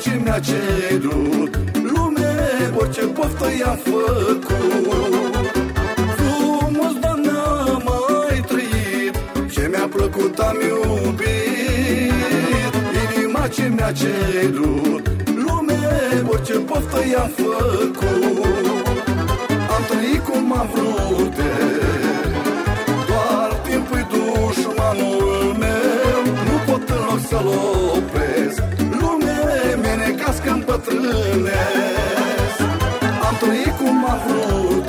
ce mi-a cerut. Lume, orice poftă i-am făcut. Frumos, doamna, mai trăit. Ce mi-a plăcut am iubit. Inima ce mi-a cerut. Lume, orice poftă i-am făcut. Am trăit cum am vrut Doar timpul dușmanul meu. Nu pot în loc să-l opresc. Lume, mine cască îmbătrânesc Am trăit cum am vrut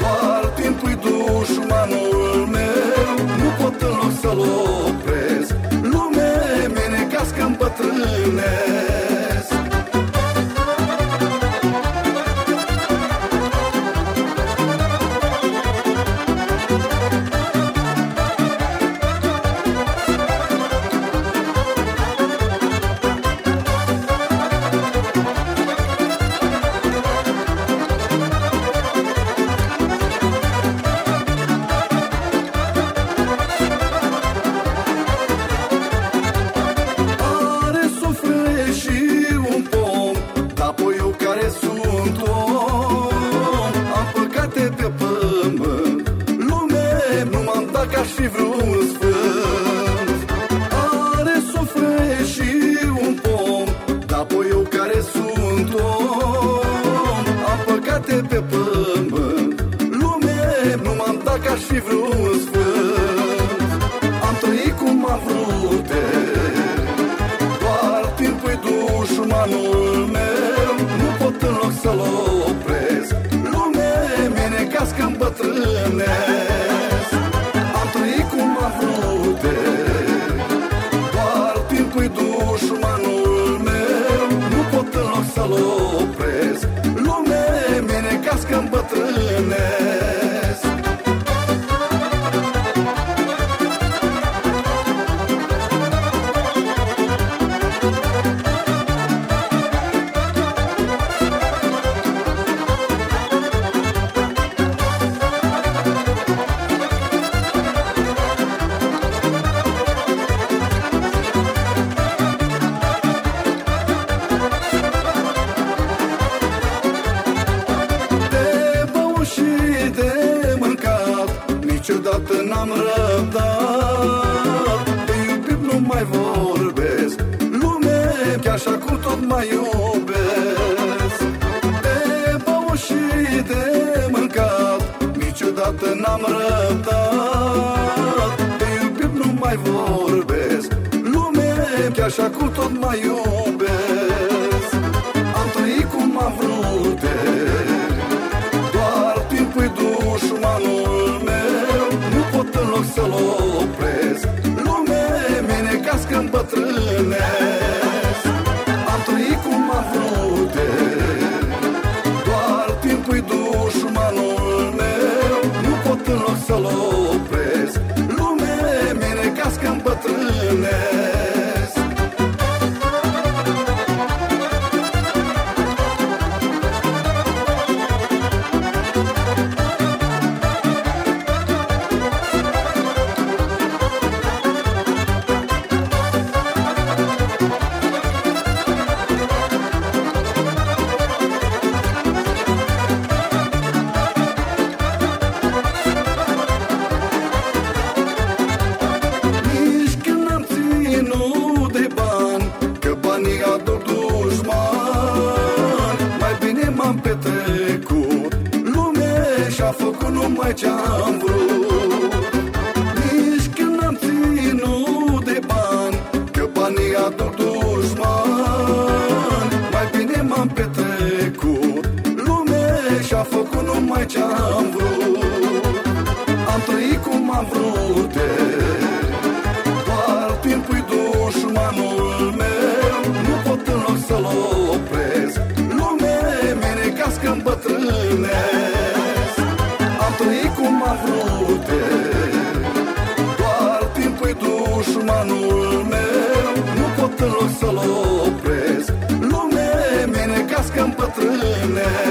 Doar timpul dușmanul meu. Nu pot în loc să-l opresc. Lume, mine cască îmbătrânesc îmbătrânesc Am trăit cum am vrut Doar timpul dușmanul meu. Nu pot în loc să-l opresc. Lume, mine cască îmbătrânesc mai vorbesc. Lume, chiar așa cum tot mai iubesc. De băut și de mâncat Niciodată n-am răbdat. De iubit nu mai vorbesc. Lume, chiar așa cum tot mai iubesc îmbătrânesc Am trăit cum am vrut Doar timpul dușmanul meu. Nu pot în loc să-l și-a făcut numai ce-am vrut. Nici când am ținut de bani Că banii aduc dușman. Mai bine m-am petrecut Lume și-a făcut numai ce-am vrut. Am trăit cum am vrut dușmanul meu Nu pot în loc să-l opresc. Lume, mine cască îmbătrânesc